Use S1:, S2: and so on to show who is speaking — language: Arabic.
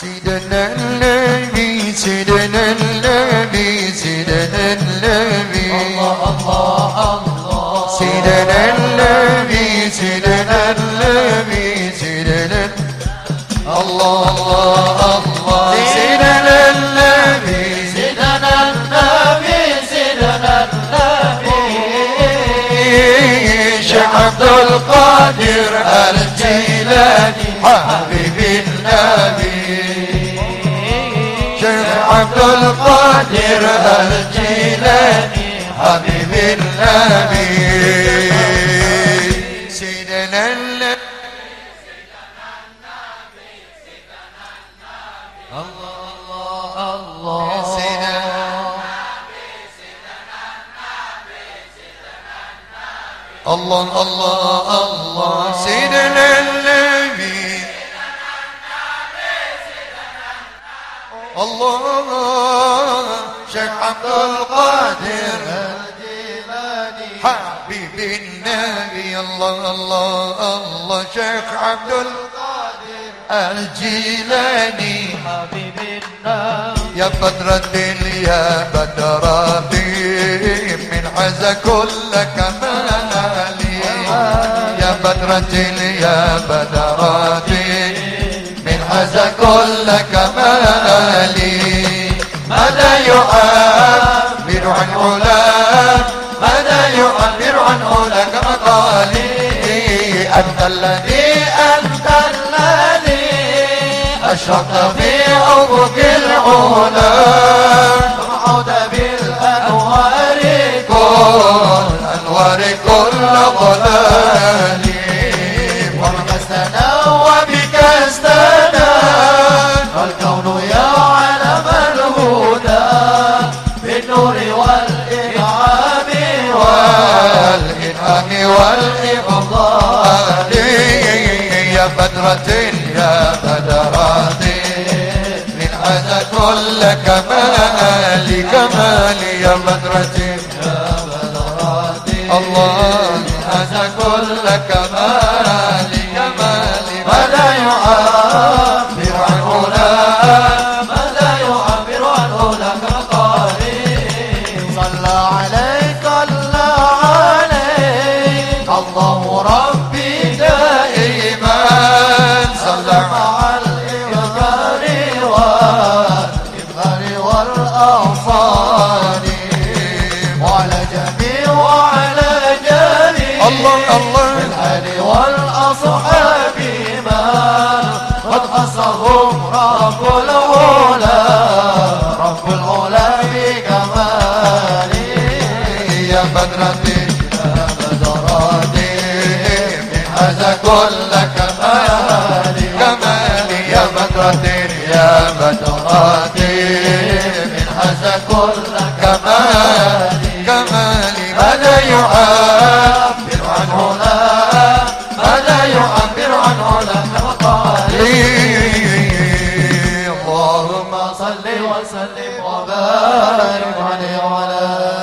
S1: سيدنا النبي سيدنا النبي سيدنا النبي
S2: الله الله الله
S1: سيدنا النبي سيدنا النبي سيدنا الله الله الله سيدنا النبي
S2: سيدنا النبي سيدنا النبي
S1: شيخ عبد القادر الجيلاني حبيب النبي شيخ عبد القادر الجيلاني حبيب النبي سيدنا النبي
S2: الله الله
S1: سيدنا الله الله الله شيخ عبد القادر. حبيب النبي الله الله الله شيخ عبد القادر. الجيلاني
S2: حبيب النبي.
S1: يا بدر الدين يا بدر الدين من عز كل كمالي يا بدر الدين يا بدر الدين عز كل كمالي ماذا يعبر عن علا ماذا يعبر عن علا كمقالي أنت الذي أنت الذي أشرقت في أفق العلا.
S2: والإنعام
S1: والإفضال يا بدرة يا بدرة من عز كل كمال كمال يا بدرة الله من عز كل كمال
S2: الله الله. الآل والأصحاب من قد خصهم رب العلا رب العلا بكماله
S1: يا بدرة
S2: يا بدراتي
S1: من هذا كل كمال كمال يا بدرة يا بدرة من هذا كل كمال
S2: وصل وسلم وبارك عليه وعلى آله